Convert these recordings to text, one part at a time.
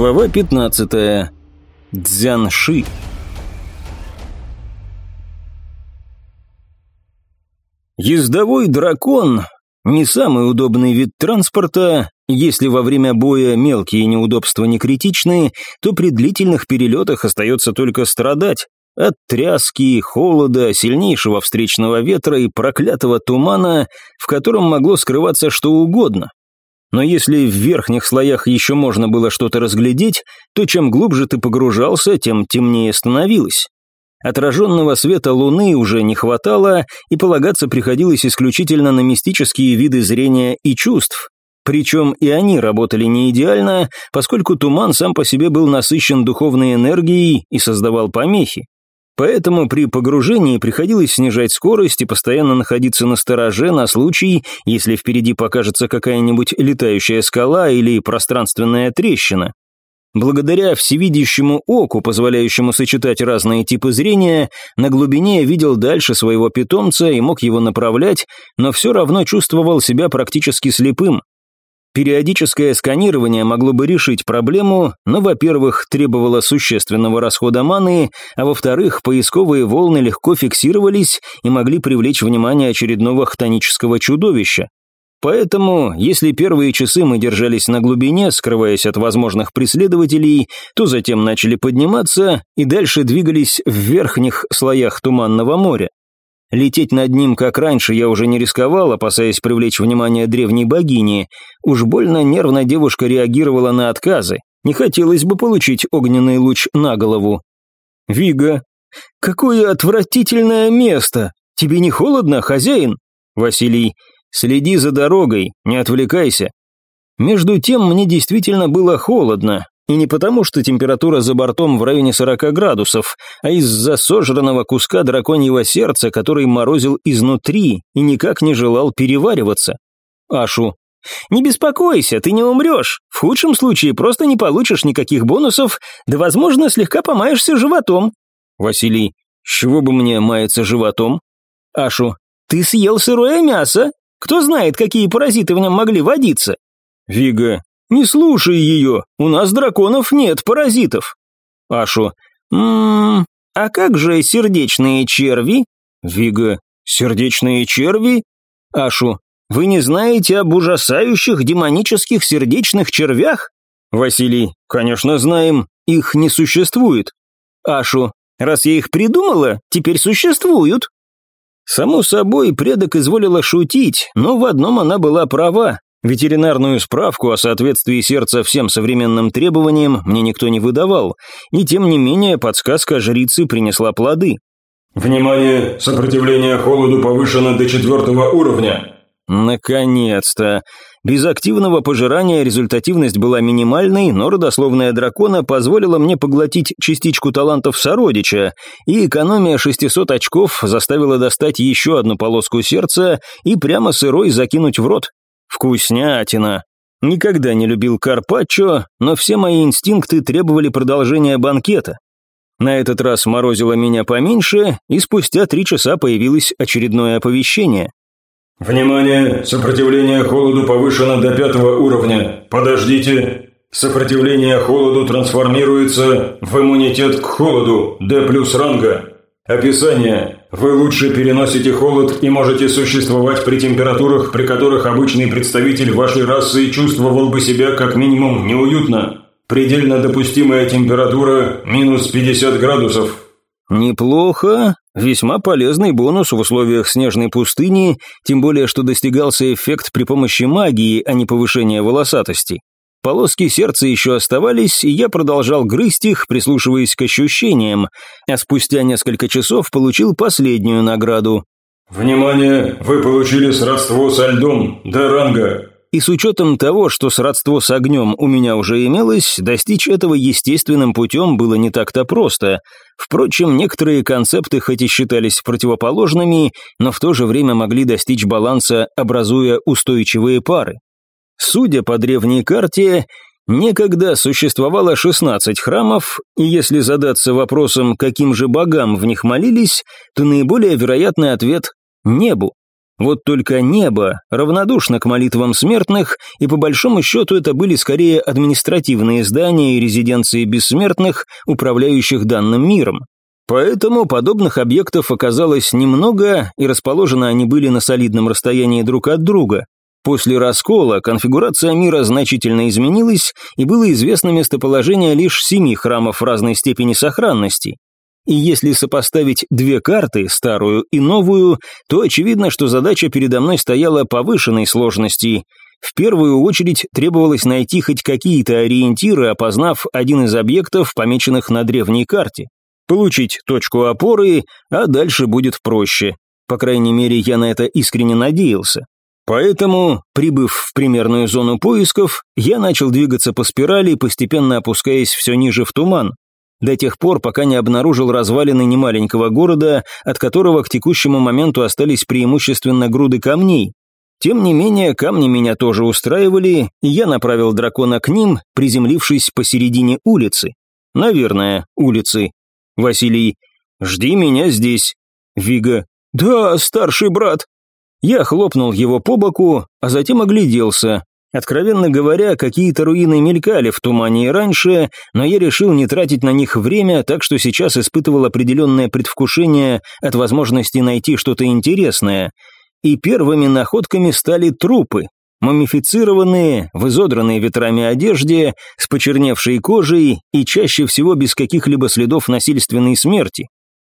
Глава 15. Дзянши. Ездовой дракон – не самый удобный вид транспорта. Если во время боя мелкие неудобства не критичны, то при длительных перелетах остается только страдать. От тряски, холода, сильнейшего встречного ветра и проклятого тумана, в котором могло скрываться что угодно. Но если в верхних слоях еще можно было что-то разглядеть, то чем глубже ты погружался, тем темнее становилось. Отраженного света луны уже не хватало, и полагаться приходилось исключительно на мистические виды зрения и чувств. Причем и они работали не идеально, поскольку туман сам по себе был насыщен духовной энергией и создавал помехи. Поэтому при погружении приходилось снижать скорость и постоянно находиться на стороже на случай, если впереди покажется какая-нибудь летающая скала или пространственная трещина. Благодаря всевидящему оку, позволяющему сочетать разные типы зрения, на глубине я видел дальше своего питомца и мог его направлять, но все равно чувствовал себя практически слепым. Периодическое сканирование могло бы решить проблему, но, во-первых, требовало существенного расхода маны, а во-вторых, поисковые волны легко фиксировались и могли привлечь внимание очередного хтонического чудовища. Поэтому, если первые часы мы держались на глубине, скрываясь от возможных преследователей, то затем начали подниматься и дальше двигались в верхних слоях Туманного моря. Лететь над ним, как раньше, я уже не рисковал, опасаясь привлечь внимание древней богини. Уж больно нервно девушка реагировала на отказы. Не хотелось бы получить огненный луч на голову. «Вига, какое отвратительное место! Тебе не холодно, хозяин?» «Василий, следи за дорогой, не отвлекайся». Между тем мне действительно было холодно, и не потому, что температура за бортом в районе 40 градусов, а из-за сожранного куска драконьего сердца, который морозил изнутри и никак не желал перевариваться. Ашу. «Не беспокойся, ты не умрешь. В худшем случае просто не получишь никаких бонусов, да, возможно, слегка помаешься животом». Василий. «С чего бы мне маяться животом?» Ашу. «Ты съел сырое мясо? Кто знает, какие паразиты в нем могли водиться?» Вига. «Не слушай ее, у нас драконов нет паразитов». Ашу, «Ммм, а как же сердечные черви?» Вига, «Сердечные черви?» Ашу, «Вы не знаете об ужасающих демонических сердечных червях?» Василий, «Конечно знаем, их не существует». Ашу, «Раз я их придумала, теперь существуют». Само собой, предок изволила шутить, но в одном она была права. Ветеринарную справку о соответствии сердца всем современным требованиям мне никто не выдавал, и тем не менее подсказка жрицы принесла плоды. «Внимание! Сопротивление холоду повышено до четвертого уровня!» Наконец-то! Без активного пожирания результативность была минимальной, но родословная дракона позволила мне поглотить частичку талантов сородича, и экономия 600 очков заставила достать еще одну полоску сердца и прямо сырой закинуть в рот. Вкуснятина. Никогда не любил карпаччо, но все мои инстинкты требовали продолжения банкета. На этот раз морозило меня поменьше, и спустя три часа появилось очередное оповещение. «Внимание! Сопротивление холоду повышено до пятого уровня. Подождите. Сопротивление холоду трансформируется в иммунитет к холоду, D плюс ранга. Описание. Вы лучше переносите холод и можете существовать при температурах, при которых обычный представитель вашей расы чувствовал бы себя как минимум неуютно. Предельно допустимая температура – минус 50 градусов. Неплохо. Весьма полезный бонус в условиях снежной пустыни, тем более, что достигался эффект при помощи магии, а не повышения волосатости. Полоски сердца еще оставались, и я продолжал грызть их, прислушиваясь к ощущениям, а спустя несколько часов получил последнюю награду. «Внимание! Вы получили сродство со льдом, до ранга!» И с учетом того, что сродство с огнем у меня уже имелось, достичь этого естественным путем было не так-то просто. Впрочем, некоторые концепты хоть и считались противоположными, но в то же время могли достичь баланса, образуя устойчивые пары. Судя по древней карте, некогда существовало 16 храмов, и если задаться вопросом, каким же богам в них молились, то наиболее вероятный ответ – небу. Вот только небо равнодушно к молитвам смертных, и по большому счету это были скорее административные здания и резиденции бессмертных, управляющих данным миром. Поэтому подобных объектов оказалось немного, и расположены они были на солидном расстоянии друг от друга. После раскола конфигурация мира значительно изменилась, и было известно местоположение лишь семи храмов разной степени сохранности. И если сопоставить две карты, старую и новую, то очевидно, что задача передо мной стояла повышенной сложности. В первую очередь требовалось найти хоть какие-то ориентиры, опознав один из объектов, помеченных на древней карте. Получить точку опоры, а дальше будет проще. По крайней мере, я на это искренне надеялся. Поэтому, прибыв в примерную зону поисков, я начал двигаться по спирали, постепенно опускаясь все ниже в туман до тех пор, пока не обнаружил развалины немаленького города, от которого к текущему моменту остались преимущественно груды камней. Тем не менее, камни меня тоже устраивали, и я направил дракона к ним, приземлившись посередине улицы. Наверное, улицы. Василий, жди меня здесь. Вига, да, старший брат. Я хлопнул его по боку, а затем огляделся. Откровенно говоря, какие-то руины мелькали в тумане и раньше, но я решил не тратить на них время, так что сейчас испытывал определенное предвкушение от возможности найти что-то интересное. И первыми находками стали трупы, мумифицированные, в изодранной ветрами одежде, с почерневшей кожей и чаще всего без каких-либо следов насильственной смерти.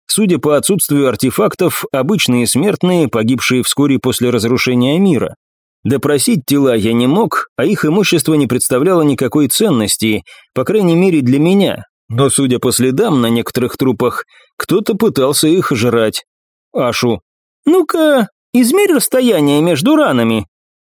Судя по отсутствию артефактов, обычные смертные, погибшие вскоре после разрушения мира. Допросить тела я не мог, а их имущество не представляло никакой ценности, по крайней мере для меня. Но, судя по следам на некоторых трупах, кто-то пытался их жрать. Ашу. «Ну-ка, измерь расстояние между ранами».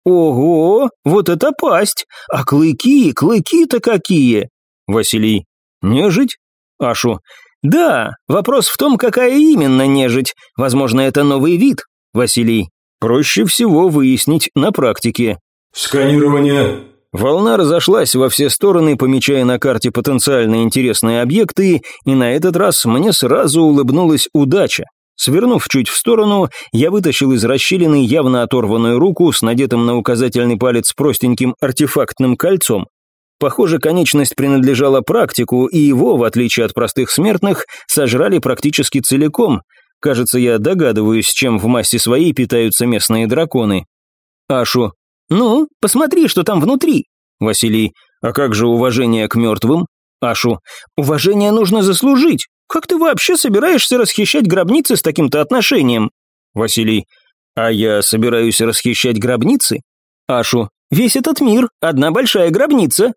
«Ого, вот это пасть! А клыки, клыки-то какие!» Василий. «Нежить?» Ашу. «Да, вопрос в том, какая именно нежить. Возможно, это новый вид». Василий. Проще всего выяснить на практике. Сканирование. Волна разошлась во все стороны, помечая на карте потенциально интересные объекты, и на этот раз мне сразу улыбнулась удача. Свернув чуть в сторону, я вытащил из расщелины явно оторванную руку с надетым на указательный палец простеньким артефактным кольцом. Похоже, конечность принадлежала практику, и его, в отличие от простых смертных, сожрали практически целиком, Кажется, я догадываюсь, чем в массе своей питаются местные драконы. Ашу. Ну, посмотри, что там внутри. Василий. А как же уважение к мертвым? Ашу. Уважение нужно заслужить. Как ты вообще собираешься расхищать гробницы с таким-то отношением? Василий. А я собираюсь расхищать гробницы? Ашу. Весь этот мир – одна большая гробница.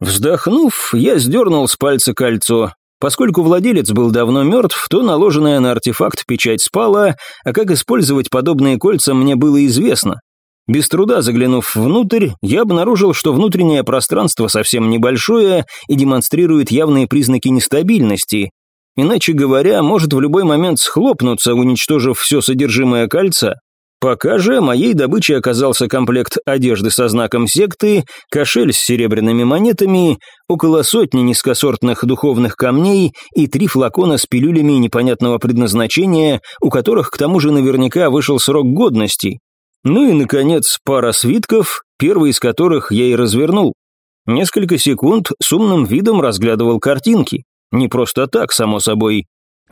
Вздохнув, я сдернул с пальца кольцо. Поскольку владелец был давно мертв, то наложенная на артефакт печать спала, а как использовать подобные кольца мне было известно. Без труда заглянув внутрь, я обнаружил, что внутреннее пространство совсем небольшое и демонстрирует явные признаки нестабильности. Иначе говоря, может в любой момент схлопнуться, уничтожив все содержимое кольца. Пока же моей добычей оказался комплект одежды со знаком секты, кошель с серебряными монетами, около сотни низкосортных духовных камней и три флакона с пилюлями непонятного предназначения, у которых к тому же наверняка вышел срок годности. Ну и, наконец, пара свитков, первый из которых я и развернул. Несколько секунд с умным видом разглядывал картинки. Не просто так, само собой.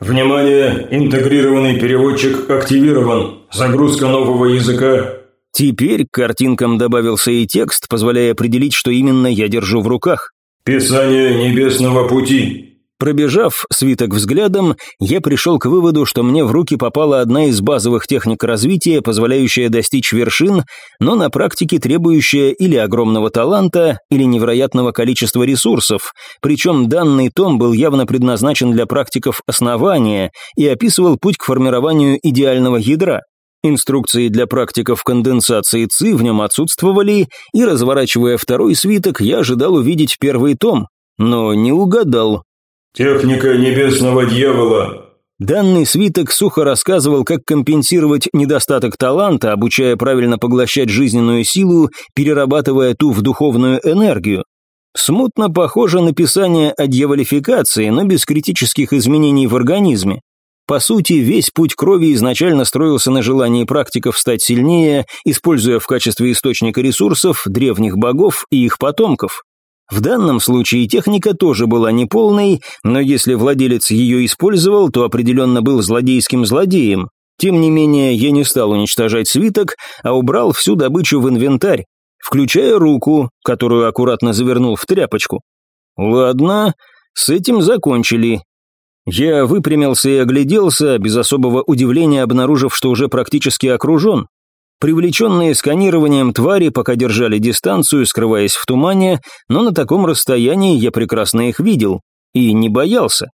Внимание! Интегрированный переводчик активирован. Загрузка нового языка. Теперь к картинкам добавился и текст, позволяя определить, что именно я держу в руках. Писание небесного пути. Пробежав свиток взглядом, я пришел к выводу, что мне в руки попала одна из базовых техник развития, позволяющая достичь вершин, но на практике требующая или огромного таланта, или невероятного количества ресурсов, причем данный том был явно предназначен для практиков основания и описывал путь к формированию идеального ядра. Инструкции для практиков конденсации ЦИ в нем отсутствовали, и, разворачивая второй свиток, я ожидал увидеть первый том, но не угадал. «Техника небесного дьявола». Данный свиток сухо рассказывал, как компенсировать недостаток таланта, обучая правильно поглощать жизненную силу, перерабатывая ту в духовную энергию. Смутно похоже на писание о дьяволификации, но без критических изменений в организме. По сути, весь путь крови изначально строился на желании практиков стать сильнее, используя в качестве источника ресурсов древних богов и их потомков. В данном случае техника тоже была неполной, но если владелец ее использовал, то определенно был злодейским злодеем. Тем не менее, я не стал уничтожать свиток, а убрал всю добычу в инвентарь, включая руку, которую аккуратно завернул в тряпочку. Ладно, с этим закончили. Я выпрямился и огляделся, без особого удивления обнаружив, что уже практически окружен. Привлеченные сканированием твари пока держали дистанцию, скрываясь в тумане, но на таком расстоянии я прекрасно их видел и не боялся.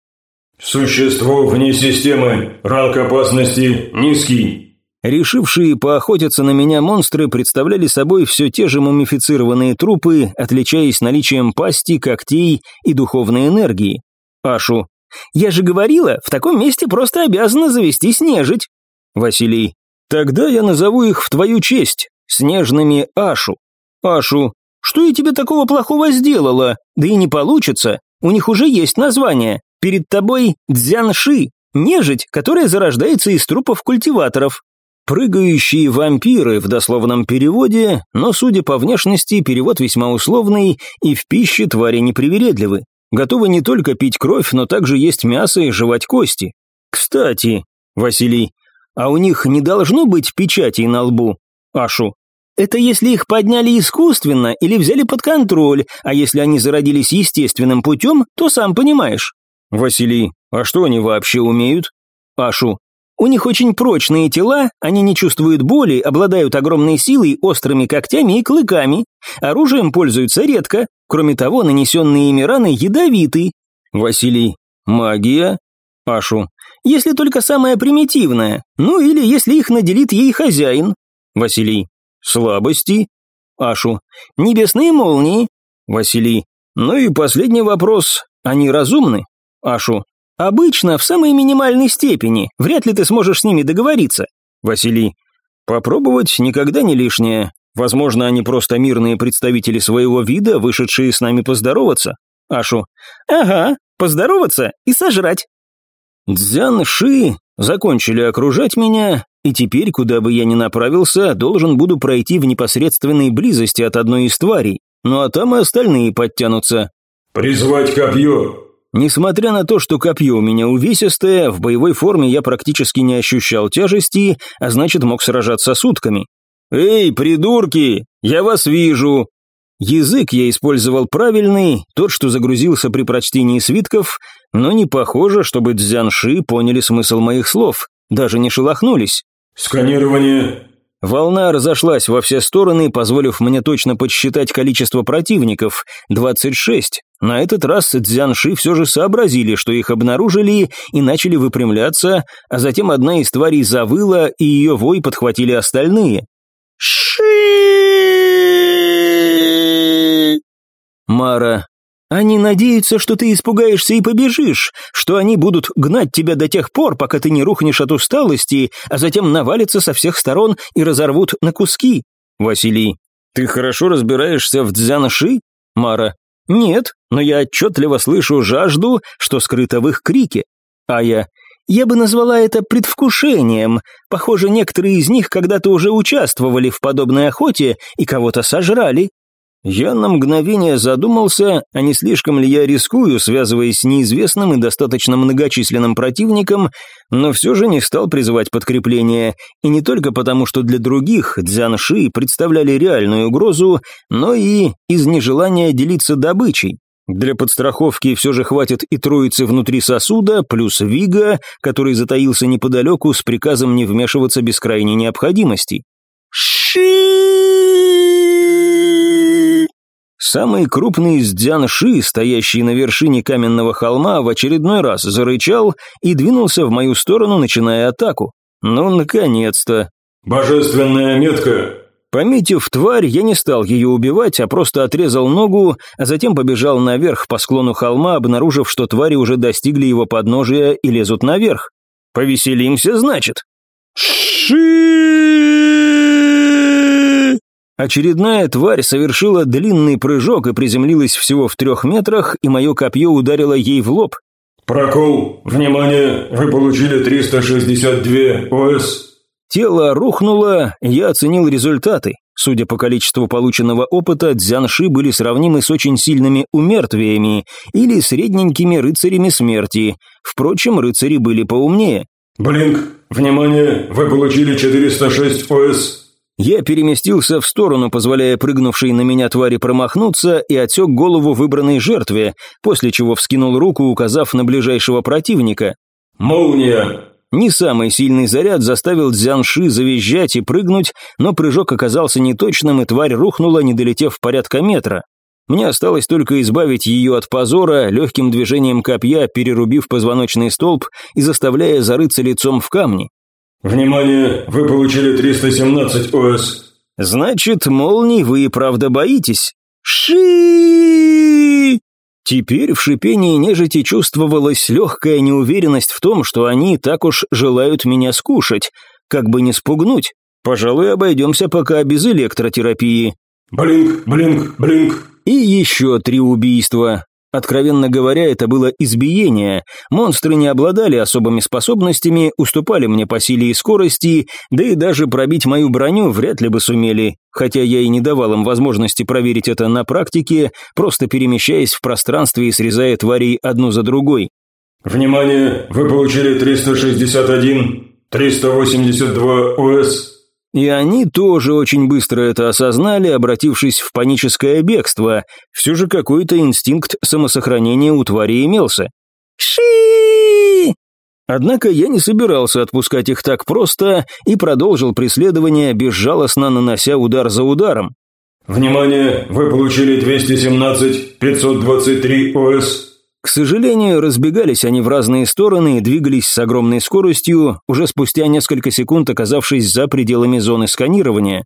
«Существо вне системы. Ранг опасности низкий». Решившие поохотиться на меня монстры представляли собой все те же мумифицированные трупы, отличаясь наличием пасти, когтей и духовной энергии. Ашу. «Я же говорила, в таком месте просто обязана завестись нежить». Василий. «Тогда я назову их в твою честь, снежными Ашу». Ашу. «Что я тебе такого плохого сделала? Да и не получится. У них уже есть название. Перед тобой Дзянши, нежить, которая зарождается из трупов культиваторов. Прыгающие вампиры в дословном переводе, но, судя по внешности, перевод весьма условный, и в пище твари непривередливы. Готовы не только пить кровь, но также есть мясо и жевать кости. Кстати, Василий, а у них не должно быть печатей на лбу? Ашу. Это если их подняли искусственно или взяли под контроль, а если они зародились естественным путем, то сам понимаешь. Василий, а что они вообще умеют? Ашу, у них очень прочные тела, они не чувствуют боли, обладают огромной силой, острыми когтями и клыками. Оружием пользуются редко. Кроме того, нанесенные ими раны ядовиты. Василий, магия? Ашу, если только самая примитивная, ну или если их наделит ей хозяин. Василий, слабости? Ашу, небесные молнии? Василий, ну и последний вопрос, они разумны? Ашу. «Обычно в самой минимальной степени. Вряд ли ты сможешь с ними договориться». Василий. «Попробовать никогда не лишнее. Возможно, они просто мирные представители своего вида, вышедшие с нами поздороваться». Ашу. «Ага, поздороваться и сожрать». Дзян Ши закончили окружать меня, и теперь, куда бы я ни направился, должен буду пройти в непосредственной близости от одной из тварей. Ну а там и остальные подтянутся. «Призвать копье!» Несмотря на то, что копье у меня увесистое, в боевой форме я практически не ощущал тяжести, а значит мог сражаться сутками. «Эй, придурки, я вас вижу!» Язык я использовал правильный, тот, что загрузился при прочтении свитков, но не похоже, чтобы дзянши поняли смысл моих слов, даже не шелохнулись. «Сканирование Волна разошлась во все стороны, позволив мне точно подсчитать количество противников – 26. На этот раз дзянши все же сообразили, что их обнаружили, и начали выпрямляться, а затем одна из тварей завыла, и ее вой подхватили остальные. Мара, они надеются, что ты испугаешься и побежишь, что они будут гнать тебя до тех пор, пока ты не рухнешь от усталости, а затем навалятся со всех сторон и разорвут на куски. Василий, ты хорошо разбираешься в дзянши? Мара, нет, но я отчетливо слышу жажду, что скрыто в их крике. А я, я бы назвала это предвкушением. Похоже, некоторые из них когда-то уже участвовали в подобной охоте и кого-то сожрали. Я на мгновение задумался, а не слишком ли я рискую, связываясь с неизвестным и достаточно многочисленным противником, но все же не стал призывать подкрепление, и не только потому, что для других дзянши представляли реальную угрозу, но и из нежелания делиться добычей. Для подстраховки все же хватит и троицы внутри сосуда, плюс Вига, который затаился неподалеку с приказом не вмешиваться без крайней необходимости. Самый крупный из дзянши, стоящий на вершине каменного холма, в очередной раз зарычал и двинулся в мою сторону, начиная атаку. Ну, наконец-то. «Божественная метка!» Пометив тварь, я не стал ее убивать, а просто отрезал ногу, а затем побежал наверх по склону холма, обнаружив, что твари уже достигли его подножия и лезут наверх. «Повеселимся, значит?» Очередная тварь совершила длинный прыжок и приземлилась всего в трех метрах, и мое копье ударило ей в лоб. Прокол. Внимание, вы получили 362 ОС. Тело рухнуло, я оценил результаты. Судя по количеству полученного опыта, дзянши были сравнимы с очень сильными умертвиями или средненькими рыцарями смерти. Впрочем, рыцари были поумнее. Блинк, внимание, вы получили 406 ОС. Я переместился в сторону, позволяя прыгнувшей на меня твари промахнуться и отсек голову выбранной жертве, после чего вскинул руку, указав на ближайшего противника. «Молния!» Не самый сильный заряд заставил Дзянши завизжать и прыгнуть, но прыжок оказался неточным, и тварь рухнула, не долетев порядка метра. Мне осталось только избавить ее от позора, легким движением копья, перерубив позвоночный столб и заставляя зарыться лицом в камни. «Внимание! Вы получили 317 ОС!» «Значит, молний вы и правда боитесь?» «Ши!» Теперь в шипении нежити чувствовалась легкая неуверенность в том, что они так уж желают меня скушать, как бы не спугнуть. Пожалуй, обойдемся пока без электротерапии. Блинк, блинк, блинк. И еще три убийства. Откровенно говоря, это было избиение. Монстры не обладали особыми способностями, уступали мне по силе и скорости, да и даже пробить мою броню вряд ли бы сумели, хотя я и не давал им возможности проверить это на практике, просто перемещаясь в пространстве и срезая тварей одну за другой. «Внимание! Вы получили 361, 382 ОС, и они тоже очень быстро это осознали, обратившись в паническое бегство. Все же какой-то инстинкт самосохранения у твари имелся. Ши! Однако я не собирался отпускать их так просто и продолжил преследование, безжалостно нанося удар за ударом. «Внимание! Вы получили 217 523 ОС к сожалению, разбегались они в разные стороны и двигались с огромной скоростью, уже спустя несколько секунд оказавшись за пределами зоны сканирования.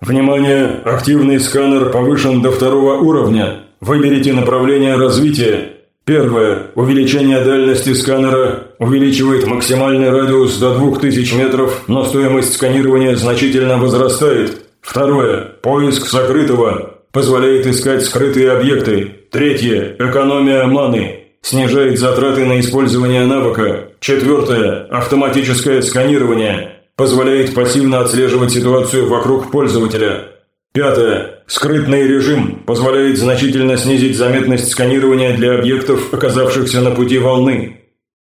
«Внимание! Активный сканер повышен до второго уровня. Выберите направление развития. Первое. Увеличение дальности сканера увеличивает максимальный радиус до 2000 метров, но стоимость сканирования значительно возрастает. Второе. Поиск сокрытого. Позволяет искать скрытые объекты. Третье. Экономия маны. Снижает затраты на использование навыка. Четвертое. Автоматическое сканирование. Позволяет пассивно отслеживать ситуацию вокруг пользователя. Пятое. Скрытный режим позволяет значительно снизить заметность сканирования для объектов, оказавшихся на пути волны.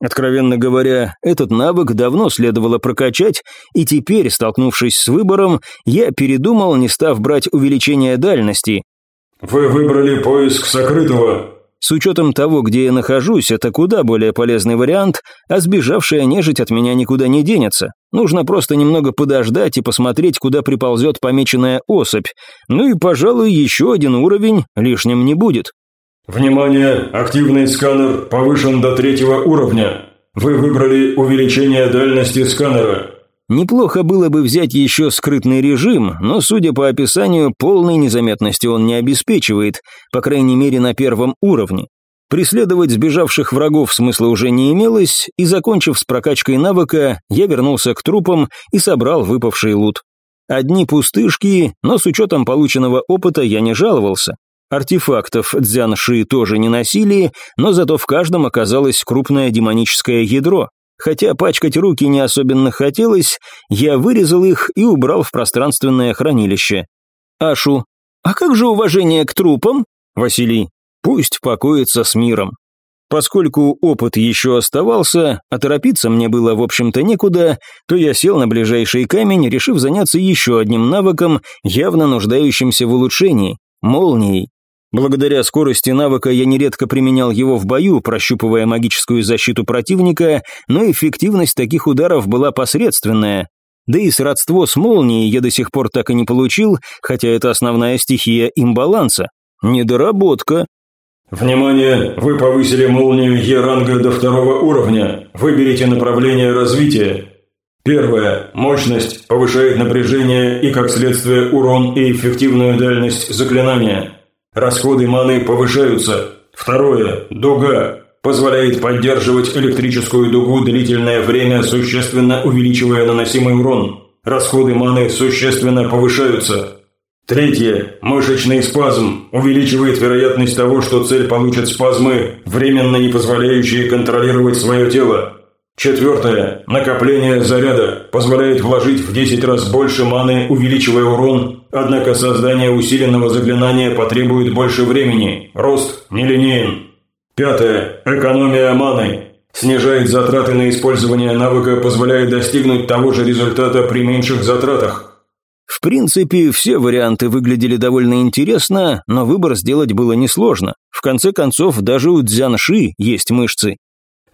Откровенно говоря, этот навык давно следовало прокачать, и теперь, столкнувшись с выбором, я передумал, не став брать увеличение дальности, «Вы выбрали поиск сокрытого». С учетом того, где я нахожусь, это куда более полезный вариант, а сбежавшая нежить от меня никуда не денется. Нужно просто немного подождать и посмотреть, куда приползет помеченная особь. Ну и, пожалуй, еще один уровень лишним не будет. «Внимание! Активный сканер повышен до третьего уровня. Вы выбрали увеличение дальности сканера. Неплохо было бы взять еще скрытный режим, но, судя по описанию, полной незаметности он не обеспечивает, по крайней мере на первом уровне. Преследовать сбежавших врагов смысла уже не имелось, и, закончив с прокачкой навыка, я вернулся к трупам и собрал выпавший лут. Одни пустышки, но с учетом полученного опыта я не жаловался. Артефактов дзянши тоже не носили, но зато в каждом оказалось крупное демоническое ядро. Хотя пачкать руки не особенно хотелось, я вырезал их и убрал в пространственное хранилище. Ашу. «А как же уважение к трупам?» Василий. «Пусть покоится с миром». Поскольку опыт еще оставался, а торопиться мне было, в общем-то, некуда, то я сел на ближайший камень, решив заняться еще одним навыком, явно нуждающимся в улучшении – молнией. Благодаря скорости навыка я нередко применял его в бою, прощупывая магическую защиту противника, но эффективность таких ударов была посредственная. Да и сродство с молнией я до сих пор так и не получил, хотя это основная стихия имбаланса. Недоработка. Внимание! Вы повысили молнию Е-ранга до второго уровня. Выберите направление развития. Первое. Мощность повышает напряжение и, как следствие, урон и эффективную дальность заклинания. Расходы маны повышаются. Второе. Дуга. Позволяет поддерживать электрическую дугу длительное время, существенно увеличивая наносимый урон. Расходы маны существенно повышаются. Третье. Мышечный спазм увеличивает вероятность того, что цель получит спазмы, временно не позволяющие контролировать свое тело. Четвертое. Накопление заряда позволяет вложить в 10 раз больше маны, увеличивая урон, однако создание усиленного заклинания потребует больше времени. Рост нелинеен. Пятое. Экономия маны. Снижает затраты на использование навыка, позволяет достигнуть того же результата при меньших затратах. В принципе, все варианты выглядели довольно интересно, но выбор сделать было несложно. В конце концов, даже у Дзянши есть мышцы.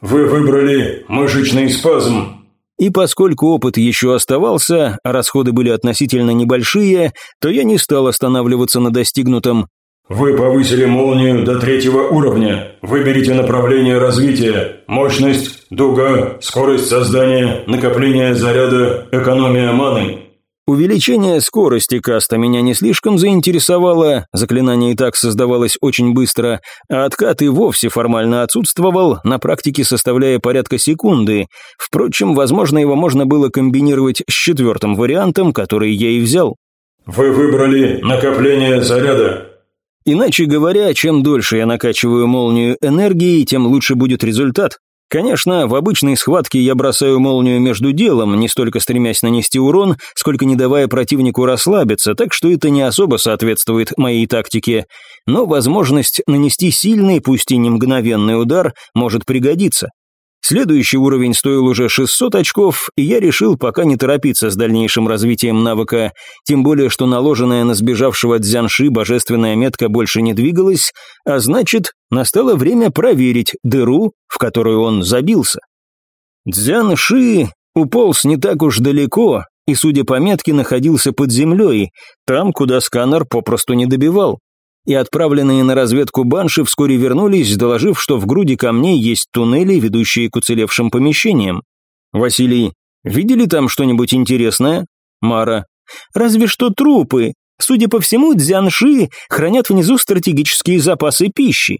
Вы выбрали мышечный спазм. И поскольку опыт еще оставался, а расходы были относительно небольшие, то я не стал останавливаться на достигнутом. Вы повысили молнию до третьего уровня. Выберите направление развития. Мощность, дуга, скорость создания, накопление заряда, экономия маны. Увеличение скорости каста меня не слишком заинтересовало, заклинание и так создавалось очень быстро, а откат и вовсе формально отсутствовал, на практике составляя порядка секунды. Впрочем, возможно, его можно было комбинировать с четвертым вариантом, который я и взял. «Вы выбрали накопление заряда», Иначе говоря, чем дольше я накачиваю молнию энергией, тем лучше будет результат. Конечно, в обычной схватке я бросаю молнию между делом, не столько стремясь нанести урон, сколько не давая противнику расслабиться, так что это не особо соответствует моей тактике. Но возможность нанести сильный, пусть и не мгновенный удар, может пригодиться. Следующий уровень стоил уже 600 очков, и я решил пока не торопиться с дальнейшим развитием навыка, тем более что наложенная на сбежавшего Дзянши божественная метка больше не двигалась, а значит, настало время проверить дыру, в которую он забился. Дзянши уполз не так уж далеко, и, судя по метке, находился под землей, там, куда сканер попросту не добивал и отправленные на разведку банши вскоре вернулись, доложив, что в груди камней есть туннели, ведущие к уцелевшим помещениям. Василий, видели там что-нибудь интересное? Мара, разве что трупы. Судя по всему, дзянши хранят внизу стратегические запасы пищи.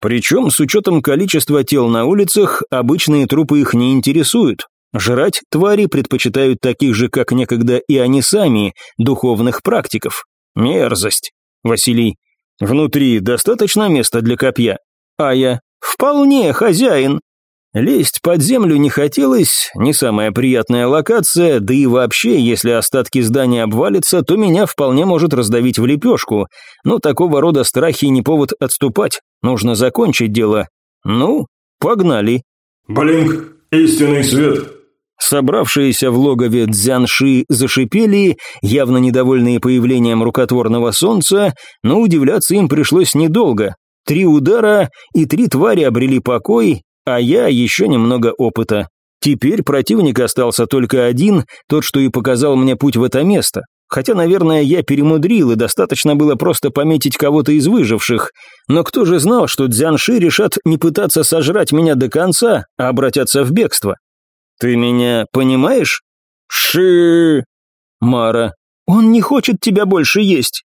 Причем, с учетом количества тел на улицах, обычные трупы их не интересуют. Жрать твари предпочитают таких же, как некогда и они сами, духовных практиков. Мерзость. Василий. Внутри достаточно места для копья. А я. Вполне, хозяин. Лезть под землю не хотелось, не самая приятная локация, да и вообще, если остатки здания обвалятся, то меня вполне может раздавить в лепешку. Но такого рода страхи не повод отступать, нужно закончить дело. Ну, погнали. Блинк, истинный свет, Собравшиеся в логове дзянши зашипели, явно недовольные появлением рукотворного солнца, но удивляться им пришлось недолго. Три удара, и три твари обрели покой, а я еще немного опыта. Теперь противник остался только один, тот, что и показал мне путь в это место. Хотя, наверное, я перемудрил, и достаточно было просто пометить кого-то из выживших. Но кто же знал, что дзянши решат не пытаться сожрать меня до конца, а обратятся в бегство? «Ты меня понимаешь?» «Ши...» «Мара, он не хочет тебя больше есть».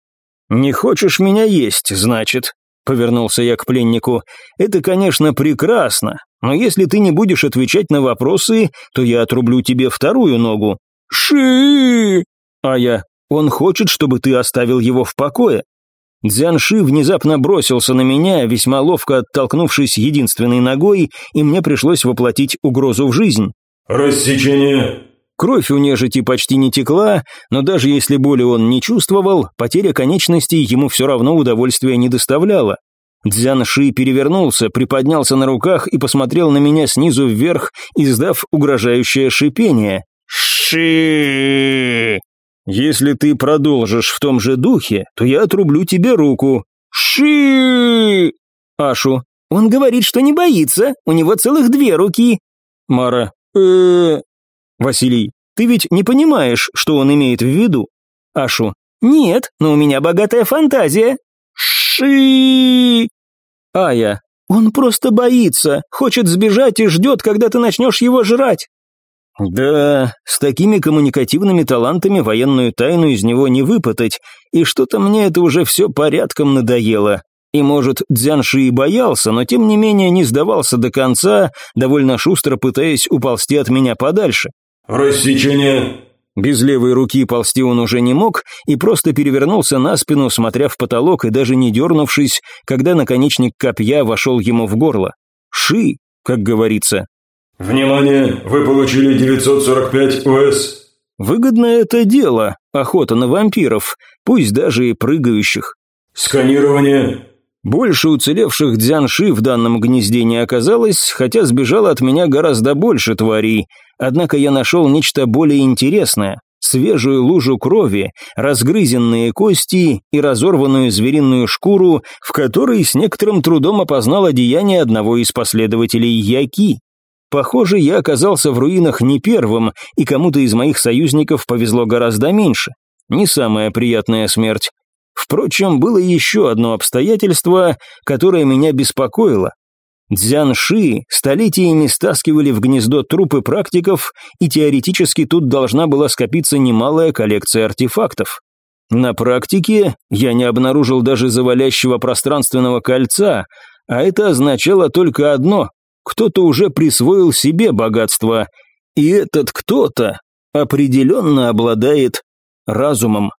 «Не хочешь меня есть, значит?» Повернулся я к пленнику. «Это, конечно, прекрасно, но если ты не будешь отвечать на вопросы, то я отрублю тебе вторую ногу». «Ши...» А я... «Он хочет, чтобы ты оставил его в покое». Дзянши внезапно бросился на меня, весьма ловко оттолкнувшись единственной ногой, и мне пришлось воплотить угрозу в жизнь. «Рассечение!» Кровь у нежити почти не текла, но даже если боли он не чувствовал, потеря конечностей ему все равно удовольствия не доставляла. Дзян Ши перевернулся, приподнялся на руках и посмотрел на меня снизу вверх, издав угрожающее шипение. «Ши!» «Если ты продолжишь в том же духе, то я отрублю тебе руку». «Ши!» Ашу. «Он говорит, что не боится, у него целых две руки». Мара э Василий, ты ведь не понимаешь, что он имеет в виду? Ашу. Нет, но у меня богатая фантазия. Ши. Ая. Он просто боится, хочет сбежать и ждет, когда ты начнешь его жрать. Да, с такими коммуникативными талантами военную тайну из него не выпытать, и что-то мне это уже все порядком надоело. И, может, Дзянши и боялся, но тем не менее не сдавался до конца, довольно шустро пытаясь уползти от меня подальше. «Рассечение!» Без левой руки ползти он уже не мог и просто перевернулся на спину, смотря в потолок и даже не дернувшись, когда наконечник копья вошел ему в горло. Ши, как говорится. «Внимание! Вы получили 945 ОС!» Выгодное это дело, охота на вампиров, пусть даже и прыгающих. «Сканирование!» Больше уцелевших дзянши в данном гнезде не оказалось, хотя сбежало от меня гораздо больше тварей. Однако я нашел нечто более интересное. Свежую лужу крови, разгрызенные кости и разорванную звериную шкуру, в которой с некоторым трудом опознал одеяние одного из последователей Яки. Похоже, я оказался в руинах не первым, и кому-то из моих союзников повезло гораздо меньше. Не самая приятная смерть. Впрочем, было еще одно обстоятельство, которое меня беспокоило. Дзянши столетиями стаскивали в гнездо трупы практиков, и теоретически тут должна была скопиться немалая коллекция артефактов. На практике я не обнаружил даже завалящего пространственного кольца, а это означало только одно – кто-то уже присвоил себе богатство, и этот кто-то определенно обладает разумом.